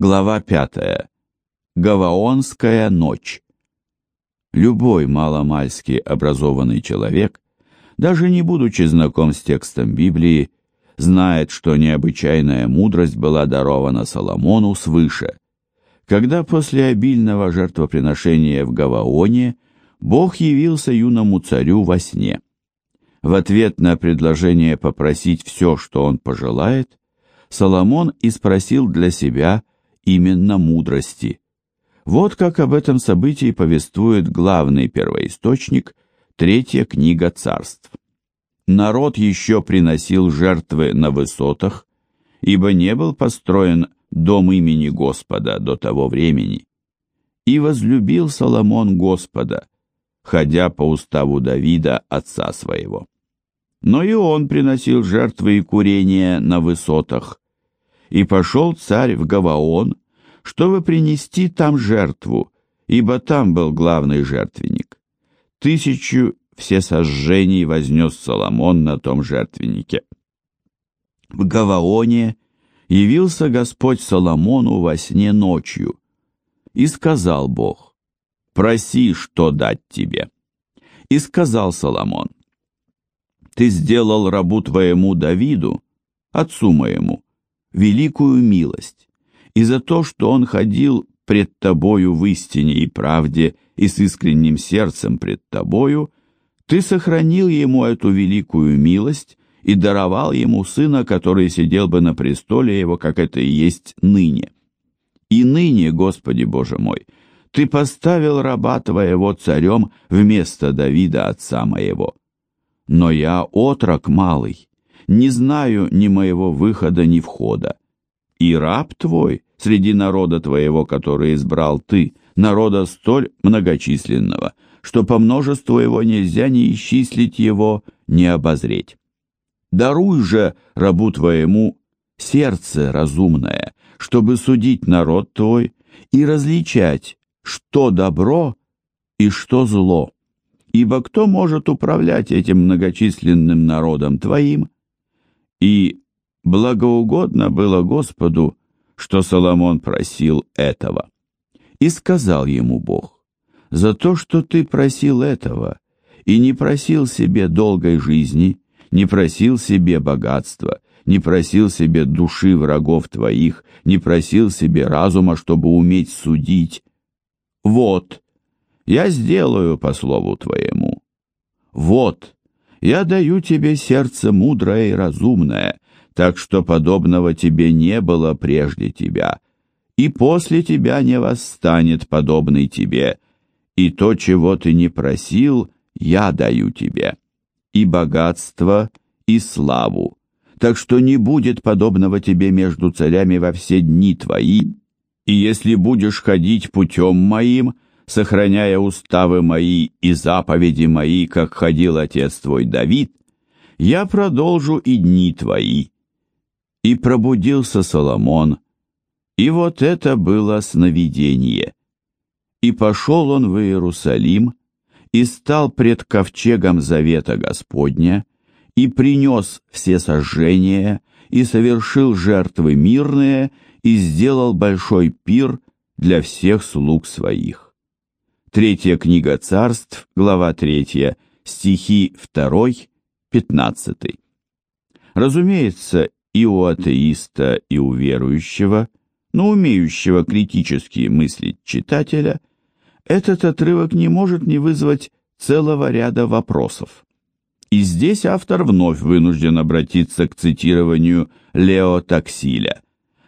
Глава пятая. Гаваонская ночь. Любой маломальски образованный человек, даже не будучи знаком с текстом Библии, знает, что необычайная мудрость была дарована Соломону свыше, когда после обильного жертвоприношения в Гаваоне Бог явился юному царю во сне. В ответ на предложение попросить все, что он пожелает, Соломон и спросил для себя именно мудрости – вот как об этом событии повествует главный первоисточник, третья книга царств. Народ еще приносил жертвы на высотах, ибо не был построен дом имени Господа до того времени. И возлюбил Соломон Господа, ходя по уставу Давида, отца своего. Но и он приносил жертвы и курения на высотах. И пошел царь в Гаваон, чтобы принести там жертву, ибо там был главный жертвенник. Тысячу всесожжений вознес Соломон на том жертвеннике. В Гаваоне явился Господь Соломону во сне ночью, и сказал Бог, «Проси, что дать тебе». И сказал Соломон, «Ты сделал рабу твоему Давиду, отцу моему, великую милость, и за то, что он ходил пред тобою в истине и правде и с искренним сердцем пред тобою, ты сохранил ему эту великую милость и даровал ему сына, который сидел бы на престоле его, как это и есть ныне. И ныне, Господи Боже мой, ты поставил раба твоего царем вместо Давида, отца моего. Но я отрок малый, не знаю ни моего выхода, ни входа. И раб твой среди народа твоего, который избрал ты, народа столь многочисленного, что по множеству его нельзя ни исчислить его, ни обозреть. Даруй же рабу твоему сердце разумное, чтобы судить народ твой и различать, что добро и что зло. Ибо кто может управлять этим многочисленным народом твоим? И благоугодно было Господу, что Соломон просил этого. И сказал ему Бог, «За то, что ты просил этого, и не просил себе долгой жизни, не просил себе богатства, не просил себе души врагов твоих, не просил себе разума, чтобы уметь судить. Вот, я сделаю по слову твоему. Вот, я даю тебе сердце мудрое и разумное, так что подобного тебе не было прежде тебя, и после тебя не восстанет подобный тебе, и то, чего ты не просил, я даю тебе, и богатство, и славу, так что не будет подобного тебе между царями во все дни твои, и если будешь ходить путем моим, сохраняя уставы мои и заповеди мои, как ходил отец твой Давид, я продолжу и дни твои, и пробудился Соломон, и вот это было сновидение. И пошел он в Иерусалим, и стал пред ковчегом завета Господня, и принес все сожжения, и совершил жертвы мирные, и сделал большой пир для всех слуг своих. Третья книга царств, глава третья, стихи 2, 15. Разумеется, и у атеиста, и у верующего, но умеющего критически мыслить читателя, этот отрывок не может не вызвать целого ряда вопросов. И здесь автор вновь вынужден обратиться к цитированию Лео Таксиля,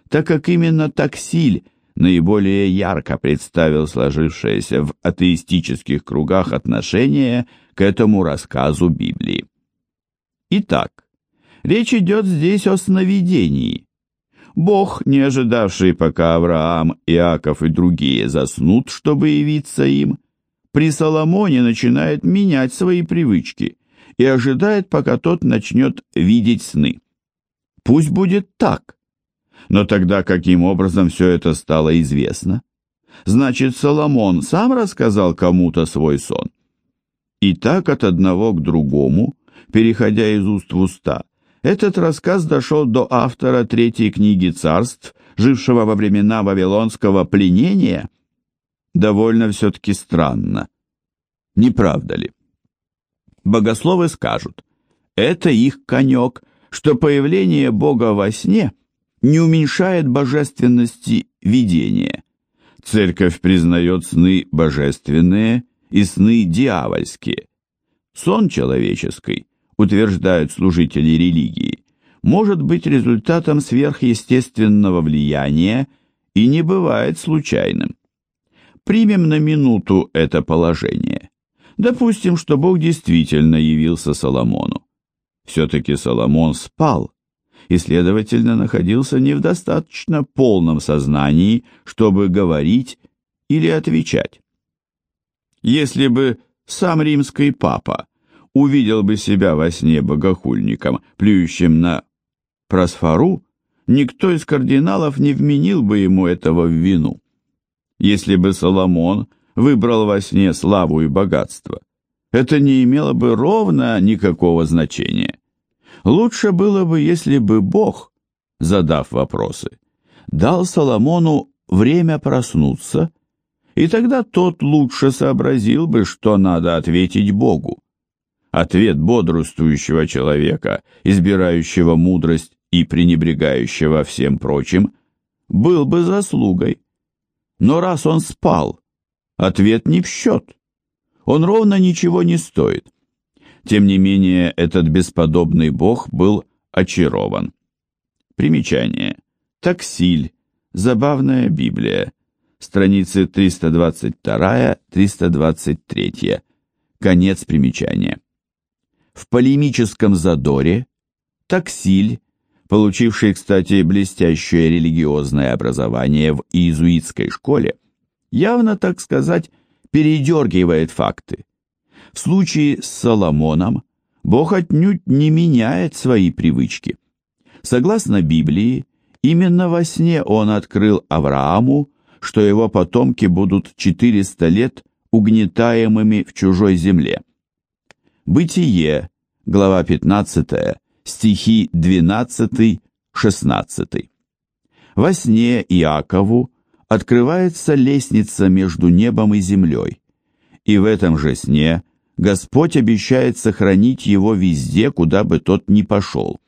так как именно Таксиль наиболее ярко представил сложившееся в атеистических кругах отношение к этому рассказу Библии. Итак, Речь идет здесь о сновидении. Бог, не ожидавший, пока Авраам, Иаков и другие заснут, чтобы явиться им, при Соломоне начинает менять свои привычки и ожидает, пока тот начнет видеть сны. Пусть будет так. Но тогда каким образом все это стало известно? Значит, Соломон сам рассказал кому-то свой сон. И так от одного к другому, переходя из уст в уста, этот рассказ дошел до автора третьей книги царств, жившего во времена вавилонского пленения? Довольно все-таки странно. Не правда ли? Богословы скажут, это их конек, что появление Бога во сне не уменьшает божественности видения. Церковь признает сны божественные и сны дьявольские. Сон человеческий, утверждают служители религии, может быть результатом сверхъестественного влияния и не бывает случайным. Примем на минуту это положение. Допустим, что Бог действительно явился Соломону. Все-таки Соломон спал, и, следовательно, находился не в достаточно полном сознании, чтобы говорить или отвечать. Если бы сам римский папа увидел бы себя во сне богохульником, плюющим на просфору, никто из кардиналов не вменил бы ему этого в вину. Если бы Соломон выбрал во сне славу и богатство, это не имело бы ровно никакого значения. Лучше было бы, если бы Бог, задав вопросы, дал Соломону время проснуться, и тогда тот лучше сообразил бы, что надо ответить Богу. Ответ бодрствующего человека, избирающего мудрость и пренебрегающего всем прочим, был бы заслугой. Но раз он спал, ответ не в счет. Он ровно ничего не стоит. Тем не менее, этот бесподобный бог был очарован. Примечание. Таксиль. Забавная Библия. Страницы 322-323. Конец примечания. В полемическом задоре Таксиль, получивший, кстати, блестящее религиозное образование в иезуитской школе, явно, так сказать, передергивает факты. В случае с Соломоном Бог отнюдь не меняет свои привычки. Согласно Библии, именно во сне он открыл Аврааму, что его потомки будут 400 лет угнетаемыми в чужой земле. Бытие, глава 15, стихи 12-16. Во сне Иакову открывается лестница между небом и землей, и в этом же сне – Господь обещает сохранить его везде, куда бы тот ни пошел.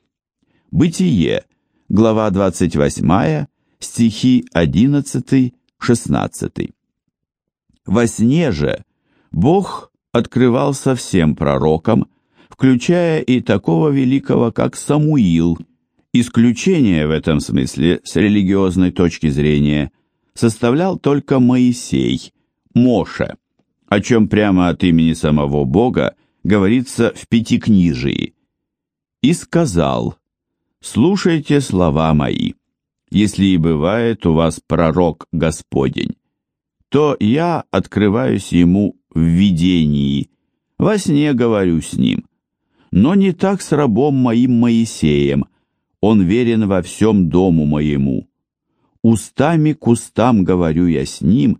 Бытие, глава 28, стихи 11-16. Во сне же Бог открывался всем пророкам, включая и такого великого, как Самуил. Исключение в этом смысле, с религиозной точки зрения, составлял только Моисей, Моше о чем прямо от имени самого Бога говорится в Пятикнижии. «И сказал, слушайте слова мои, если и бывает у вас пророк Господень, то я открываюсь ему в видении, во сне говорю с ним, но не так с рабом моим Моисеем, он верен во всем дому моему. Устами к устам говорю я с ним,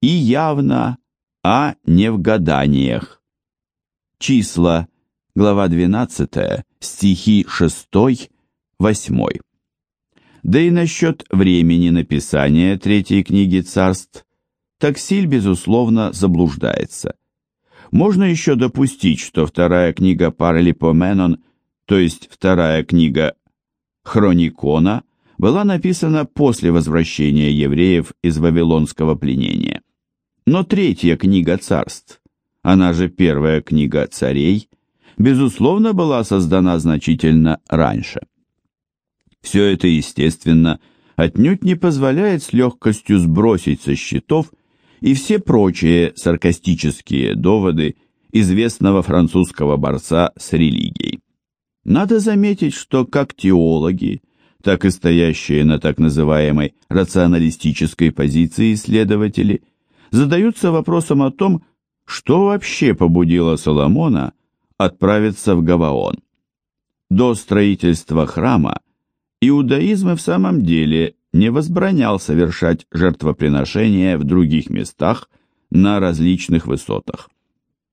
и явно а не в гаданиях. Числа, глава 12, стихи 6, 8. Да и насчет времени написания третьей книги царств Таксиль, безусловно, заблуждается. Можно еще допустить, что вторая книга Паралипоменон, то есть вторая книга Хроникона, была написана после возвращения евреев из вавилонского пленения. Но третья книга царств, она же первая книга царей, безусловно, была создана значительно раньше. Все это, естественно, отнюдь не позволяет с легкостью сбросить со счетов и все прочие саркастические доводы известного французского борца с религией. Надо заметить, что как теологи, так и стоящие на так называемой рационалистической позиции исследователи – задаются вопросом о том, что вообще побудило Соломона отправиться в Гаваон. До строительства храма иудаизм и в самом деле не возбранял совершать жертвоприношения в других местах на различных высотах.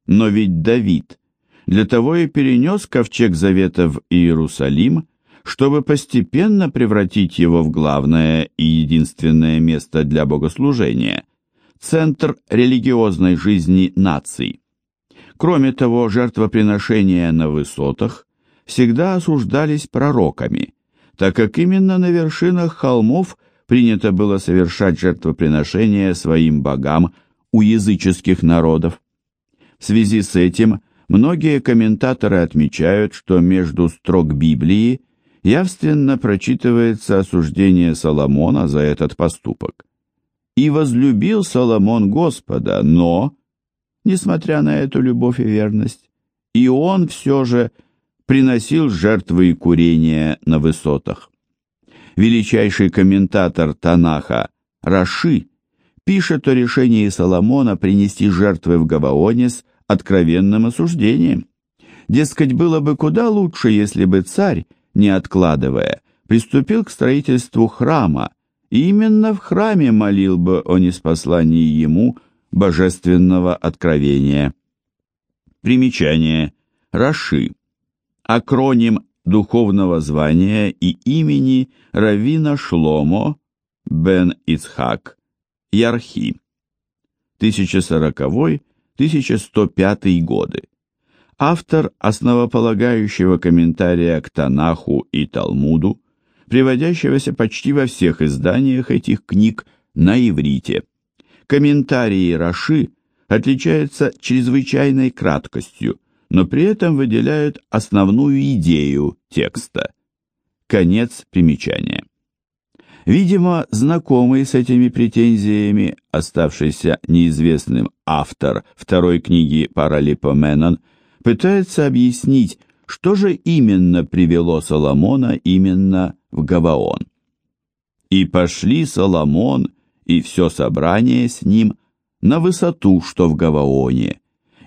Но ведь Давид для того и перенес ковчег завета в Иерусалим, чтобы постепенно превратить его в главное и единственное место для богослужения, центр религиозной жизни наций. Кроме того, жертвоприношения на высотах всегда осуждались пророками, так как именно на вершинах холмов принято было совершать жертвоприношения своим богам у языческих народов. В связи с этим многие комментаторы отмечают, что между строк Библии явственно прочитывается осуждение Соломона за этот поступок. «И возлюбил Соломон Господа, но...» несмотря на эту любовь и верность, и он все же приносил жертвы и курения на высотах. Величайший комментатор Танаха Раши пишет о решении Соломона принести жертвы в Гаваоне с откровенным осуждением. Дескать, было бы куда лучше, если бы царь, не откладывая, приступил к строительству храма, именно в храме молил бы о неспослании ему божественного откровения. Примечание. Раши. Акроним духовного звания и имени Равина Шломо бен Ицхак Ярхи. 1040-1105 годы. Автор основополагающего комментария к Танаху и Талмуду, приводящегося почти во всех изданиях этих книг на иврите. Комментарии Раши отличаются чрезвычайной краткостью, но при этом выделяют основную идею текста. Конец примечания. Видимо, знакомый с этими претензиями, оставшийся неизвестным автор второй книги Паралипоменон, пытается объяснить, что же именно привело Соломона именно в Гаваон. «И пошли Соломон и все собрание с ним на высоту, что в Гаваоне,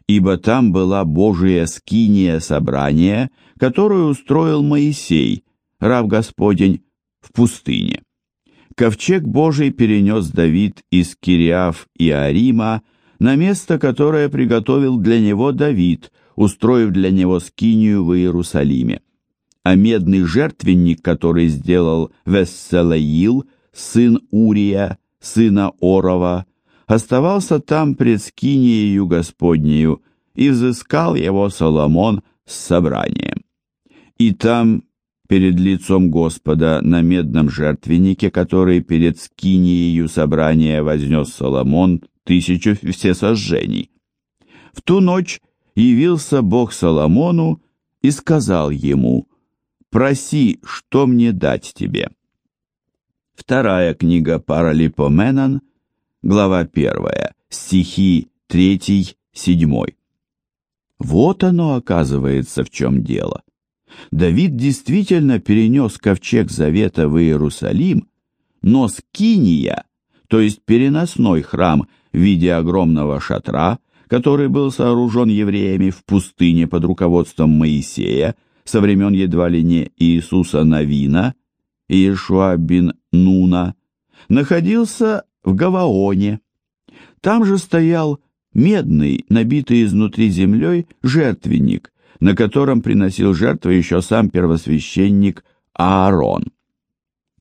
ибо там была Божия скиния собрания, которую устроил Моисей, раб Господень, в пустыне. Ковчег Божий перенес Давид из Кириаф и Арима на место, которое приготовил для него Давид, устроив для него скинию в Иерусалиме. А медный жертвенник, который сделал Весселаил, сын Урия, сына Орова, оставался там пред скиниею Господнею, и взыскал его Соломон с собранием. И там, перед лицом Господа, на медном жертвеннике, который перед скиниею собрания вознес Соломон, тысячу всесожжений. В ту ночь явился Бог Соломону и сказал ему, «Проси, что мне дать тебе». Вторая книга Паралипоменон, глава 1, стихи 3-7. Вот оно, оказывается, в чем дело. Давид действительно перенес ковчег завета в Иерусалим, но Скиния, то есть переносной храм в виде огромного шатра, который был сооружен евреями в пустыне под руководством Моисея со времен едва ли не Иисуса Навина, Иешуа бин Нуна, находился в Гаваоне. Там же стоял медный, набитый изнутри землей, жертвенник, на котором приносил жертвы еще сам первосвященник Аарон.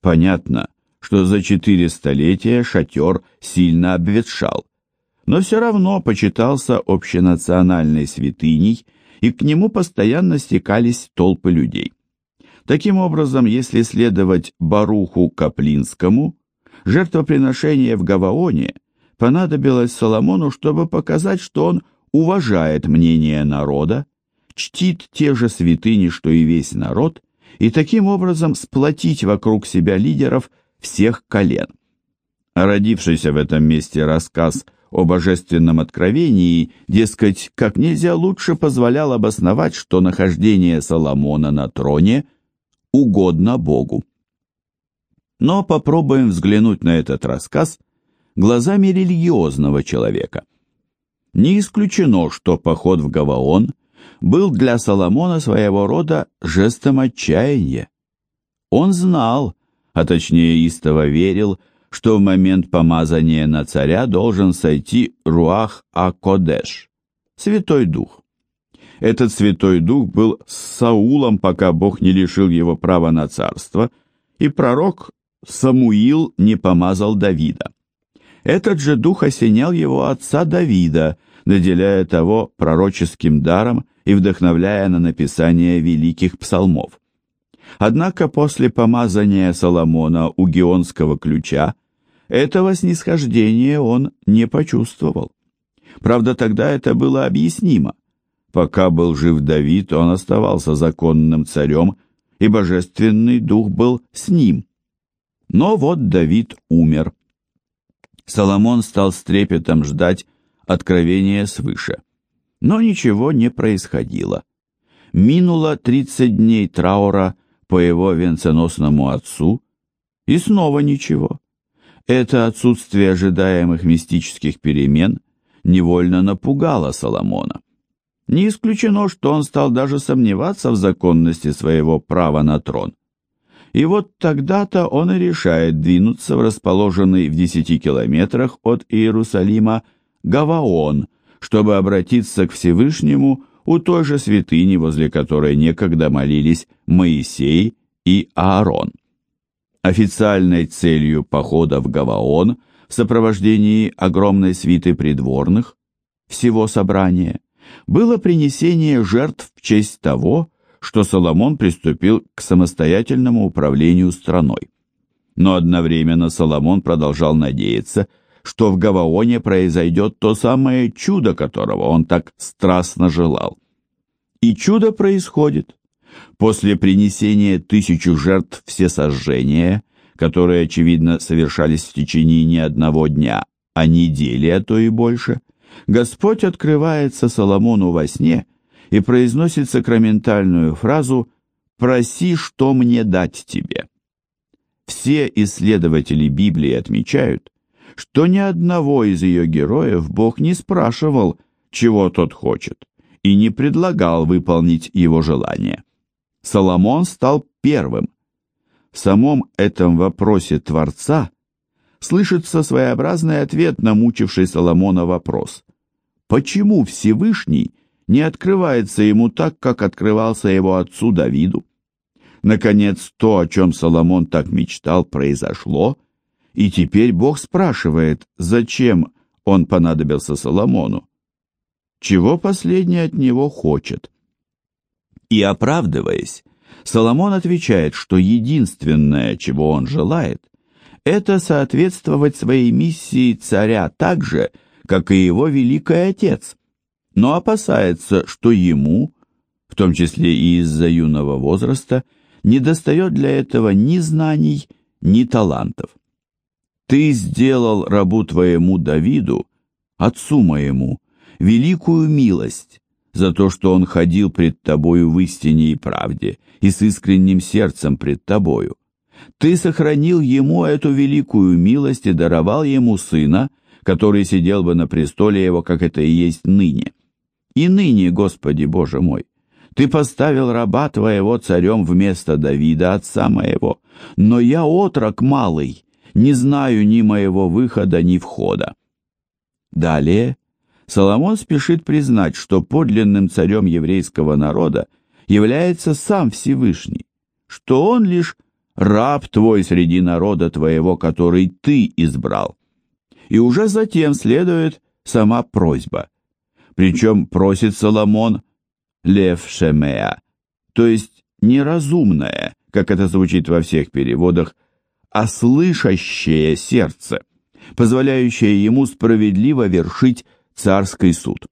Понятно, что за четыре столетия шатер сильно обветшал, но все равно почитался общенациональной святыней, и к нему постоянно стекались толпы людей. Таким образом, если следовать Баруху Каплинскому, жертвоприношение в Гаваоне понадобилось Соломону, чтобы показать, что он уважает мнение народа, чтит те же святыни, что и весь народ, и таким образом сплотить вокруг себя лидеров всех колен. родившийся в этом месте рассказ о божественном откровении, дескать, как нельзя лучше позволял обосновать, что нахождение Соломона на троне угодно Богу. Но попробуем взглянуть на этот рассказ глазами религиозного человека. Не исключено, что поход в Гаваон был для Соломона своего рода жестом отчаяния. Он знал, а точнее истово верил, что в момент помазания на царя должен сойти Руах А-Кодеш, Святой Дух. Этот Святой Дух был с Саулом, пока Бог не лишил его права на царство, и пророк Самуил не помазал Давида. Этот же Дух осенял его отца Давида, наделяя того пророческим даром и вдохновляя на написание великих псалмов. Однако после помазания Соломона у Геонского ключа этого снисхождения он не почувствовал. Правда, тогда это было объяснимо. Пока был жив Давид, он оставался законным царем, и божественный дух был с ним. Но вот Давид умер. Соломон стал с трепетом ждать откровения свыше. Но ничего не происходило. Минуло тридцать дней траура по его венценосному отцу, и снова ничего. Это отсутствие ожидаемых мистических перемен невольно напугало Соломона. Не исключено, что он стал даже сомневаться в законности своего права на трон. И вот тогда-то он и решает двинуться в расположенный в десяти километрах от Иерусалима Гаваон, чтобы обратиться к Всевышнему у той же святыни, возле которой некогда молились Моисей и Аарон. Официальной целью похода в Гаваон в сопровождении огромной свиты придворных, всего собрания, было принесение жертв в честь того, что Соломон приступил к самостоятельному управлению страной. Но одновременно Соломон продолжал надеяться, что в Гаваоне произойдет то самое чудо, которого он так страстно желал. И чудо происходит. После принесения тысячу жертв всесожжения, которые, очевидно, совершались в течение не одного дня, а недели, а то и больше, Господь открывается Соломону во сне и произносит сакраментальную фразу «Проси, что мне дать тебе». Все исследователи Библии отмечают, что ни одного из ее героев Бог не спрашивал, чего тот хочет, и не предлагал выполнить его желание. Соломон стал первым. В самом этом вопросе Творца слышится своеобразный ответ на мучивший Соломона вопрос. Почему Всевышний не открывается ему так, как открывался его отцу Давиду? Наконец, то, о чем Соломон так мечтал, произошло, и теперь Бог спрашивает, зачем он понадобился Соломону, чего последний от него хочет. И оправдываясь, Соломон отвечает, что единственное, чего он желает, это соответствовать своей миссии царя так же, как и его великий отец, но опасается, что ему, в том числе и из-за юного возраста, недостает для этого ни знаний, ни талантов. «Ты сделал рабу твоему Давиду, отцу моему, великую милость, за то, что он ходил пред тобою в истине и правде, и с искренним сердцем пред тобою. Ты сохранил ему эту великую милость и даровал ему сына, который сидел бы на престоле его, как это и есть ныне. И ныне, Господи Боже мой, ты поставил раба твоего царем вместо Давида, отца моего, но я отрок малый, не знаю ни моего выхода, ни входа. Далее Соломон спешит признать, что подлинным царем еврейского народа является сам Всевышний, что он лишь раб твой среди народа твоего, который ты избрал. И уже затем следует сама просьба. Причем просит Соломон Лев Шемеа, то есть неразумное, как это звучит во всех переводах, а слышащее сердце, позволяющее ему справедливо вершить царский суд.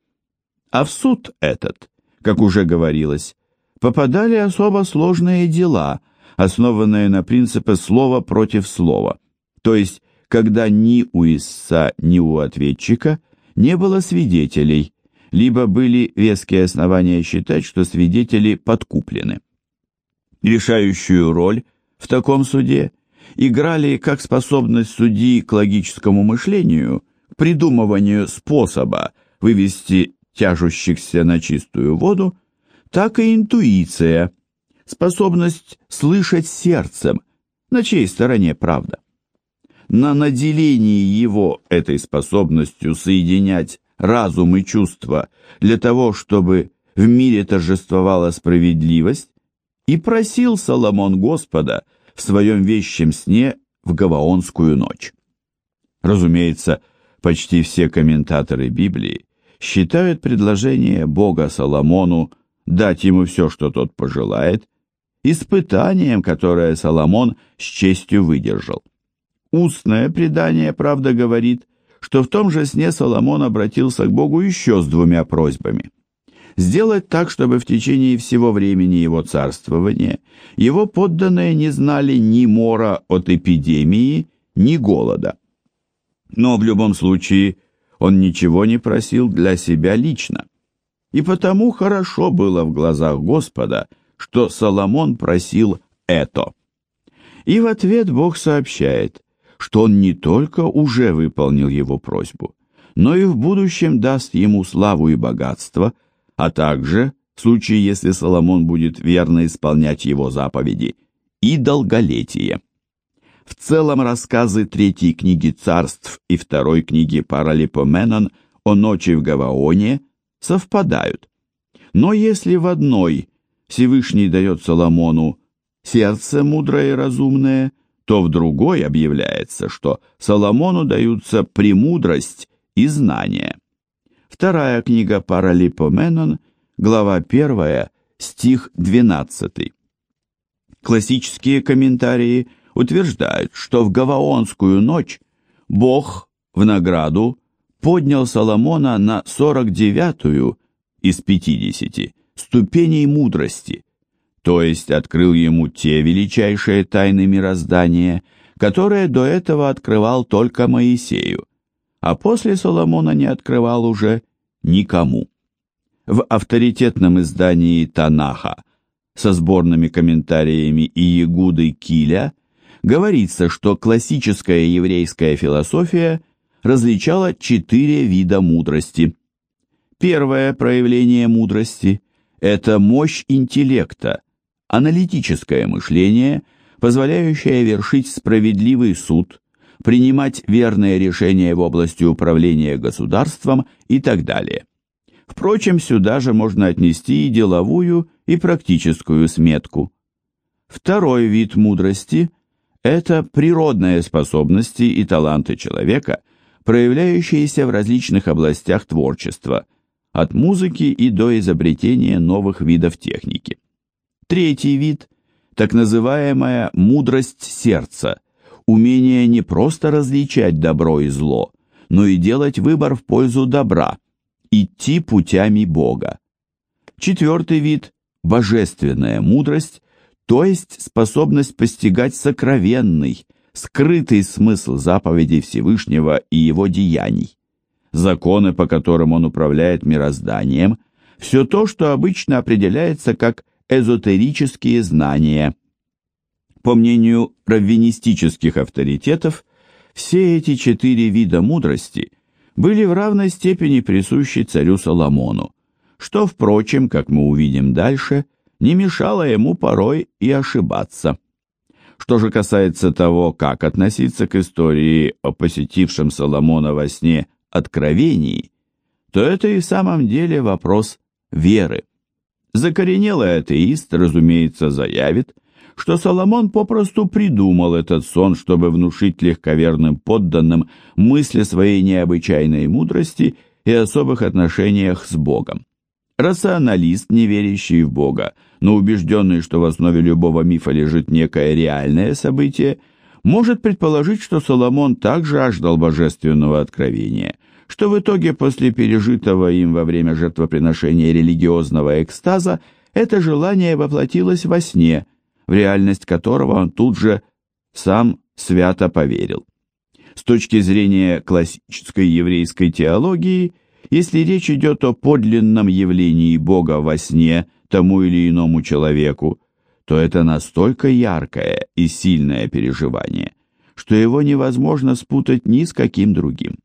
А в суд этот, как уже говорилось, попадали особо сложные дела, основанные на принципе слова против слова, то есть когда ни у истца, ни у ответчика не было свидетелей, либо были веские основания считать, что свидетели подкуплены. Решающую роль в таком суде играли как способность судьи к логическому мышлению – придумыванию способа вывести тяжущихся на чистую воду, так и интуиция, способность слышать сердцем, на чьей стороне правда. На наделении его этой способностью соединять разум и чувства для того, чтобы в мире торжествовала справедливость, и просил Соломон Господа в своем вещем сне в Гаваонскую ночь. Разумеется, почти все комментаторы Библии считают предложение Бога Соломону дать ему все, что тот пожелает, испытанием, которое Соломон с честью выдержал. Устное предание, правда, говорит, что в том же сне Соломон обратился к Богу еще с двумя просьбами. Сделать так, чтобы в течение всего времени его царствования его подданные не знали ни мора от эпидемии, ни голода. Но в любом случае он ничего не просил для себя лично. И потому хорошо было в глазах Господа, что Соломон просил это. И в ответ Бог сообщает, что он не только уже выполнил его просьбу, но и в будущем даст ему славу и богатство, а также, в случае, если Соломон будет верно исполнять его заповеди, и долголетие. В целом рассказы третьей книги царств и второй книги Паралипоменон о ночи в Гаваоне совпадают. Но если в одной Всевышний дает Соломону сердце мудрое и разумное, то в другой объявляется, что Соломону даются премудрость и знания. Вторая книга Паралипоменон, глава 1, стих 12. Классические комментарии утверждают, что в Гаваонскую ночь Бог в награду поднял Соломона на 49-ю из 50 ступеней мудрости, то есть открыл ему те величайшие тайны мироздания, которые до этого открывал только Моисею, а после Соломона не открывал уже никому. В авторитетном издании Танаха со сборными комментариями Иегуды Киля говорится, что классическая еврейская философия различала четыре вида мудрости. Первое проявление мудрости – это мощь интеллекта, аналитическое мышление, позволяющее вершить справедливый суд, принимать верные решения в области управления государством и так далее. Впрочем, сюда же можно отнести и деловую, и практическую сметку. Второй вид мудрости – это природные способности и таланты человека, проявляющиеся в различных областях творчества, от музыки и до изобретения новых видов техники. Третий вид – так называемая мудрость сердца, умение не просто различать добро и зло, но и делать выбор в пользу добра, идти путями Бога. Четвертый вид – божественная мудрость, то есть способность постигать сокровенный, скрытый смысл заповедей Всевышнего и его деяний. Законы, по которым он управляет мирозданием, все то, что обычно определяется как эзотерические знания. По мнению раввинистических авторитетов, все эти четыре вида мудрости были в равной степени присущи царю Соломону, что, впрочем, как мы увидим дальше, не мешало ему порой и ошибаться. Что же касается того, как относиться к истории о посетившем Соломона во сне откровении, то это и в самом деле вопрос веры. Закоренелый атеист, разумеется, заявит, что Соломон попросту придумал этот сон, чтобы внушить легковерным подданным мысли своей необычайной мудрости и особых отношениях с Богом. Рационалист, не верящий в Бога, но убежденный, что в основе любого мифа лежит некое реальное событие, может предположить, что Соломон также жаждал божественного откровения, что в итоге после пережитого им во время жертвоприношения религиозного экстаза это желание воплотилось во сне, в реальность которого он тут же сам свято поверил. С точки зрения классической еврейской теологии, если речь идет о подлинном явлении Бога во сне тому или иному человеку, то это настолько яркое и сильное переживание, что его невозможно спутать ни с каким другим.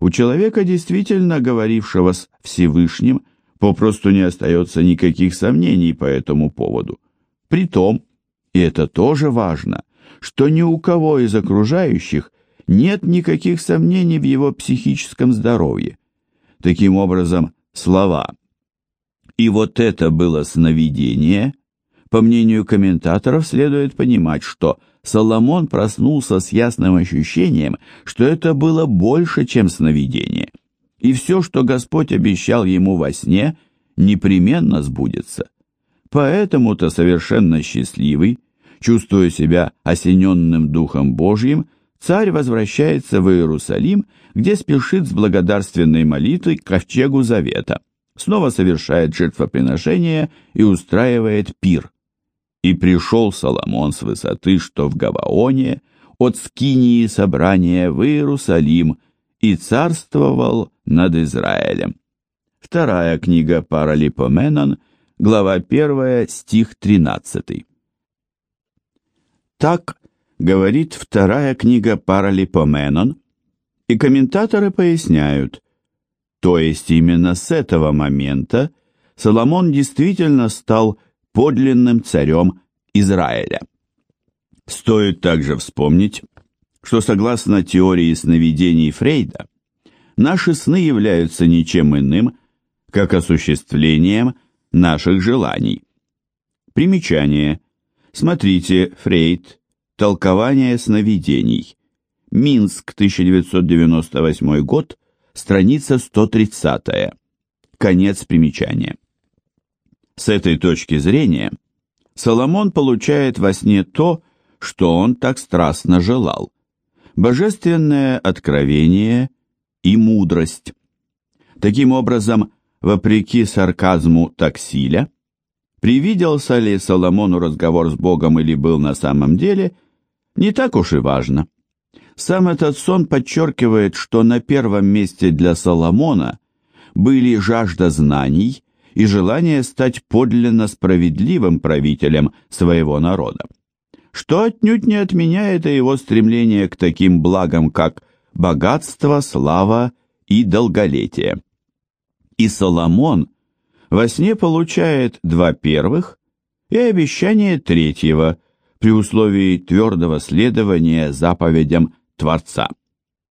У человека, действительно говорившего с Всевышним, попросту не остается никаких сомнений по этому поводу. Притом, и это тоже важно, что ни у кого из окружающих нет никаких сомнений в его психическом здоровье. Таким образом, слова И вот это было сновидение. По мнению комментаторов, следует понимать, что Соломон проснулся с ясным ощущением, что это было больше, чем сновидение. И все, что Господь обещал ему во сне, непременно сбудется. Поэтому-то совершенно счастливый, чувствуя себя осененным Духом Божьим, царь возвращается в Иерусалим, где спешит с благодарственной молитвой к ковчегу Завета, снова совершает жертвоприношение и устраивает пир. И пришел Соломон с высоты, что в Гаваоне, от Скинии собрания в Иерусалим, и царствовал над Израилем. Вторая книга Паралипоменон, глава 1, стих 13. Так говорит вторая книга Паралипоменон, и комментаторы поясняют, то есть именно с этого момента Соломон действительно стал подлинным царем Израиля. Стоит также вспомнить, что согласно теории сновидений Фрейда, наши сны являются ничем иным, как осуществлением наших желаний. Примечание. Смотрите, Фрейд, Толкование сновидений. Минск, 1998 год, страница 130. Конец примечания. С этой точки зрения Соломон получает во сне то, что он так страстно желал. Божественное откровение и мудрость. Таким образом, вопреки сарказму Таксиля, привиделся ли Соломону разговор с Богом или был на самом деле, не так уж и важно. Сам этот сон подчеркивает, что на первом месте для Соломона были жажда знаний и желание стать подлинно справедливым правителем своего народа, что отнюдь не отменяет его стремление к таким благам, как богатство, слава и долголетие. И Соломон во сне получает два первых и обещание третьего при условии твердого следования заповедям Творца.